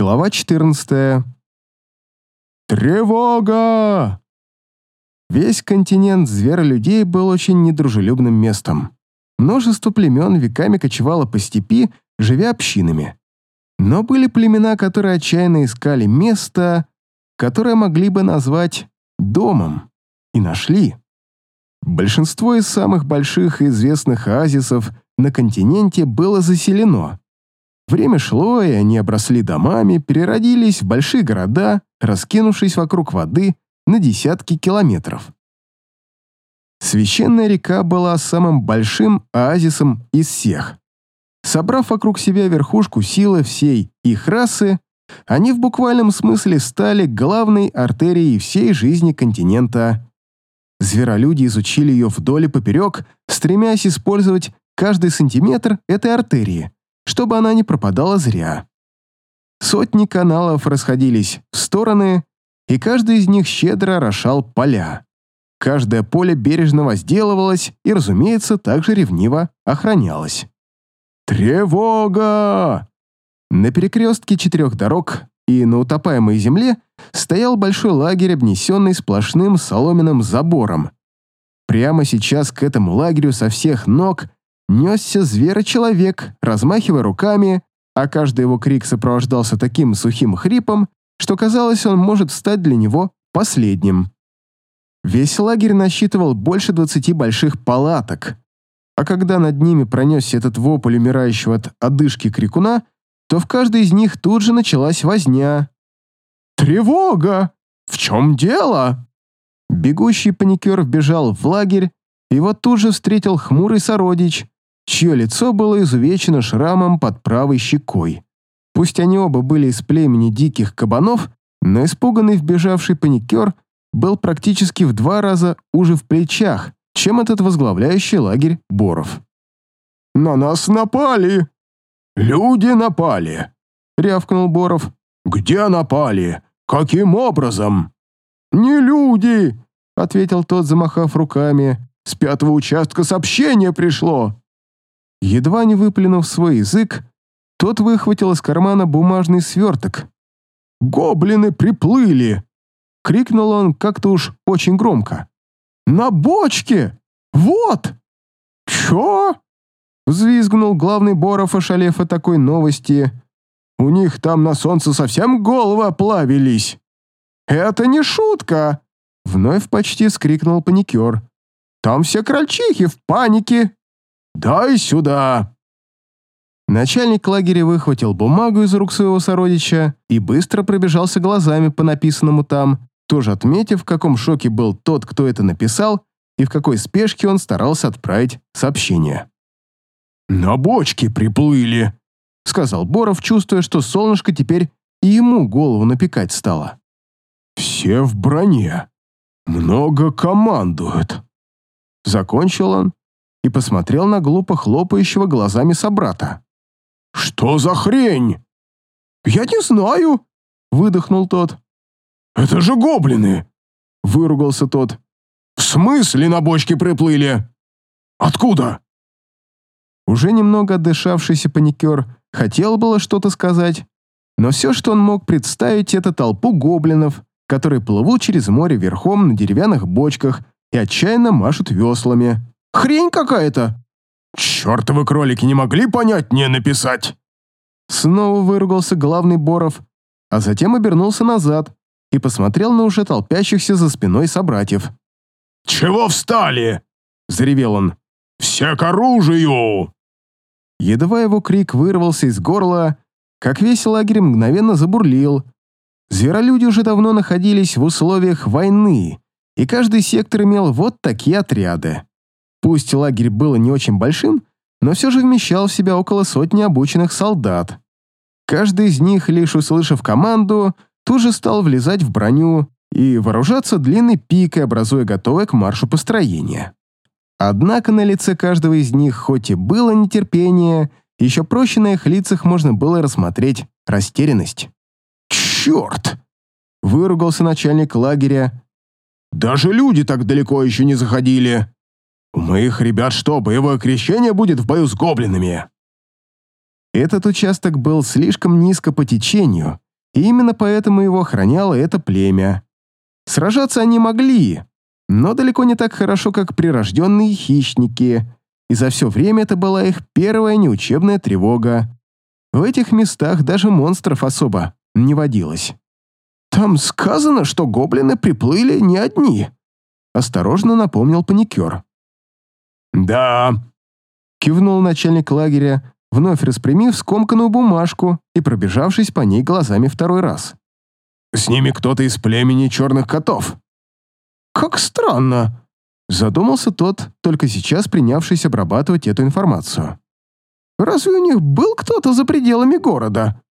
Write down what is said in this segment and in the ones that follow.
Глава 14. Тревога! Весь континент зверолюдей был очень недружелюбным местом. Множество племен веками кочевало по степи, живя общинами. Но были племена, которые отчаянно искали место, которое могли бы назвать домом, и нашли. Большинство из самых больших и известных оазисов на континенте было заселено, Время шло, и они обросли домами, переродились в большие города, раскинувшись вокруг воды на десятки километров. Священная река была самым большим оазисом из всех. Собрав вокруг себя верхушку силы всей их расы, они в буквальном смысле стали главной артерией всей жизни континента. Зверолюди изучили ее вдоль и поперек, стремясь использовать каждый сантиметр этой артерии – чтобы она не пропадала зря. Сотни каналов расходились в стороны, и каждый из них щедро орошал поля. Каждое поле бережно возделывалось и, разумеется, также ревниво охранялось. «Тревога!» На перекрестке четырех дорог и на утопаемой земле стоял большой лагерь, обнесенный сплошным соломенным забором. Прямо сейчас к этому лагерю со всех ног несся зверочеловек, размахивая руками, а каждый его крик сопровождался таким сухим хрипом, что казалось, он может стать для него последним. Весь лагерь насчитывал больше двадцати больших палаток, а когда над ними пронесся этот вопль умирающего от одышки крикуна, то в каждой из них тут же началась возня. «Тревога! В чем дело?» Бегущий паникер вбежал в лагерь, вот тут же встретил хмурый сородич, чье лицо было изувечено шрамом под правой щекой. Пусть они оба были из племени диких кабанов, но испуганный вбежавший паникер был практически в два раза уже в плечах, чем этот возглавляющий лагерь Боров. «На нас напали! Люди напали!» — рявкнул Боров. «Где напали? Каким образом?» «Не люди!» — ответил тот, замахав руками. «С пятого участка сообщение пришло. Едва не выплюнув свой язык, тот выхватил из кармана бумажный сверток. «Гоблины приплыли!» — крикнул он как-то уж очень громко. «На бочке! Вот!» «Чё?» — взвизгнул главный Боров, ошалев от такой новости. «У них там на солнце совсем головы оплавились!» «Это не шутка!» — вновь почти скрикнул паникер. «Там все крольчихи в панике!» «Дай сюда!» Начальник лагеря выхватил бумагу из рук своего сородича и быстро пробежался глазами по написанному там, тоже отметив, в каком шоке был тот, кто это написал, и в какой спешке он старался отправить сообщение. «На бочке приплыли», — сказал Боров, чувствуя, что солнышко теперь и ему голову напекать стало. «Все в броне. Много командуют». Закончил он и посмотрел на глупо хлопающего глазами собрата. «Что за хрень?» «Я не знаю», — выдохнул тот. «Это же гоблины!» — выругался тот. «В смысле на бочке приплыли? Откуда?» Уже немного отдышавшийся паникер хотел было что-то сказать, но все, что он мог представить, это толпу гоблинов, которые плывут через море верхом на деревянных бочках и отчаянно машут веслами. Хрень какая-то!» «Чертовы кролики не могли понять не написать!» Снова выругался главный Боров, а затем обернулся назад и посмотрел на уже толпящихся за спиной собратьев. «Чего встали?» – заревел он. «Все к оружию!» Едва его крик вырвался из горла, как весь лагерь мгновенно забурлил. Зверолюди уже давно находились в условиях войны, и каждый сектор имел вот такие отряды. Пусть лагерь был не очень большим, но все же вмещал в себя около сотни обученных солдат. Каждый из них, лишь услышав команду, тут же стал влезать в броню и вооружаться длинной пикой, образуя готовое к маршу построение. Однако на лице каждого из них, хоть и было нетерпение, еще проще на их лицах можно было рассмотреть растерянность. «Черт!» — выругался начальник лагеря. «Даже люди так далеко еще не заходили!» У моих ребят что, боевое крещение будет в бою с гоблинами?» Этот участок был слишком низко по течению, и именно поэтому его охраняло это племя. Сражаться они могли, но далеко не так хорошо, как прирожденные хищники, и за все время это была их первая неучебная тревога. В этих местах даже монстров особо не водилось. «Там сказано, что гоблины приплыли не одни», — осторожно напомнил паникер. «Да», — кивнул начальник лагеря, вновь распрямив скомканную бумажку и пробежавшись по ней глазами второй раз. «С ними кто-то из племени черных котов». «Как странно», — задумался тот, только сейчас принявшись обрабатывать эту информацию. «Разве у них был кто-то за пределами города?»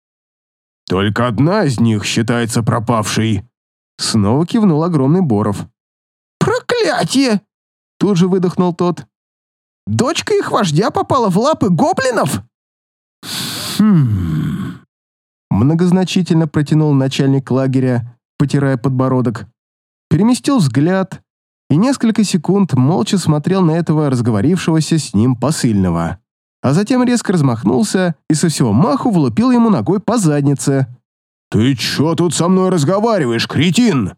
«Только одна из них считается пропавшей», — снова кивнул огромный Боров. «Проклятие!» — тут же выдохнул тот. «Дочка их вождя попала в лапы гоблинов?» «Хм...» Многозначительно протянул начальник лагеря, потирая подбородок. Переместил взгляд и несколько секунд молча смотрел на этого разговорившегося с ним посыльного а затем резко размахнулся и со всего маху влупил ему ногой по заднице. «Ты чё тут со мной разговариваешь, кретин?»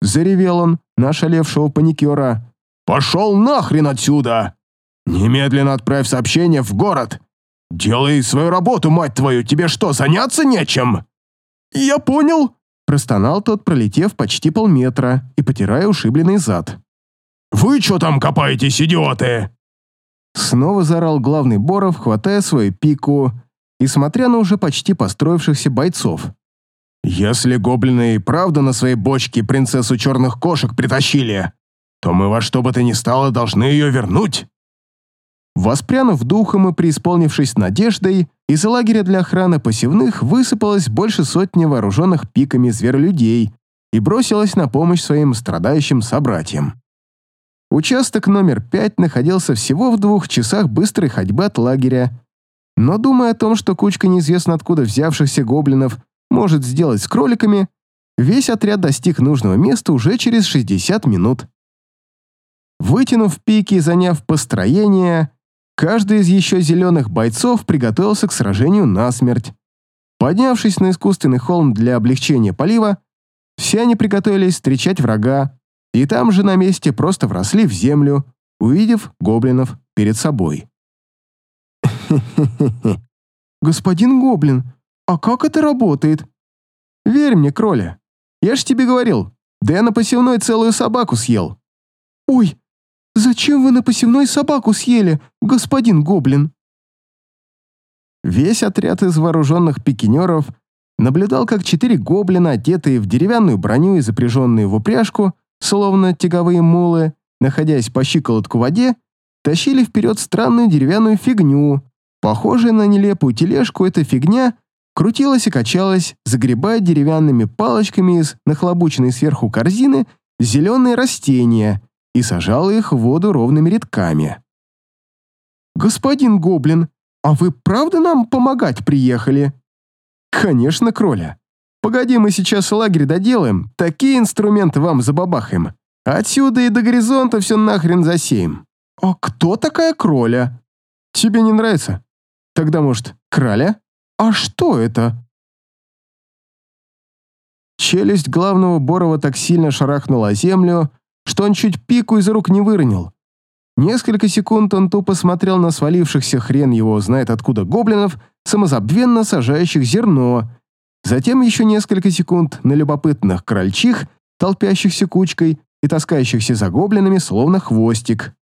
Заревел он на ошалевшего паникера. «Пошел нахрен отсюда! Немедленно отправь сообщение в город! Делай свою работу, мать твою, тебе что, заняться нечем?» «Я понял!» Простонал тот, пролетев почти полметра и потирая ушибленный зад. «Вы что там копаетесь, идиоты?» Снова заорал главный Боров, хватая свою пику и смотря на уже почти построившихся бойцов. «Если гоблины и правда на своей бочке принцессу черных кошек притащили, то мы во что бы то ни стало должны ее вернуть!» Воспрянув духом и преисполнившись надеждой, из лагеря для охраны посевных высыпалось больше сотни вооруженных пиками зверолюдей и бросилось на помощь своим страдающим собратьям. Участок номер пять находился всего в двух часах быстрой ходьбы от лагеря. Но думая о том, что кучка неизвестно откуда взявшихся гоблинов может сделать с кроликами, весь отряд достиг нужного места уже через 60 минут. Вытянув пики и заняв построение, каждый из еще зеленых бойцов приготовился к сражению насмерть. Поднявшись на искусственный холм для облегчения полива, все они приготовились встречать врага, и там же на месте просто вросли в землю, увидев гоблинов перед собой. «Господин гоблин, а как это работает?» «Верь мне, кроля. Я ж тебе говорил, да я на посевной целую собаку съел». «Ой, зачем вы на посевной собаку съели, господин гоблин?» Весь отряд из вооруженных пикинеров наблюдал, как четыре гоблина, одетые в деревянную броню и запряженные в упряжку, словно тяговые мулы, находясь по щиколотку в воде, тащили вперед странную деревянную фигню. Похожая на нелепую тележку, эта фигня крутилась и качалась, загребая деревянными палочками из нахлобученной сверху корзины зеленые растения и сажала их в воду ровными рядками. «Господин Гоблин, а вы правда нам помогать приехали?» «Конечно, Кроля. Погоди, мы сейчас лагерь доделаем, такие инструменты вам забабахаем. Отсюда и до горизонта все нахрен засеем. А кто такая кроля? Тебе не нравится? Тогда, может, краля? А что это? Челюсть главного Борова так сильно шарахнула землю, что он чуть пику из рук не выронил. Несколько секунд он тупо смотрел на свалившихся хрен его знает откуда гоблинов, самозабвенно сажающих зерно, Затем еще несколько секунд на любопытных крольчих, толпящихся кучкой и таскающихся за гоблинами, словно хвостик.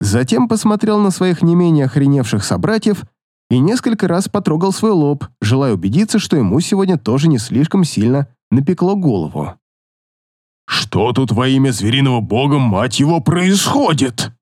Затем посмотрел на своих не менее охреневших собратьев и несколько раз потрогал свой лоб, желая убедиться, что ему сегодня тоже не слишком сильно напекло голову. «Что тут во имя звериного бога, мать его, происходит?»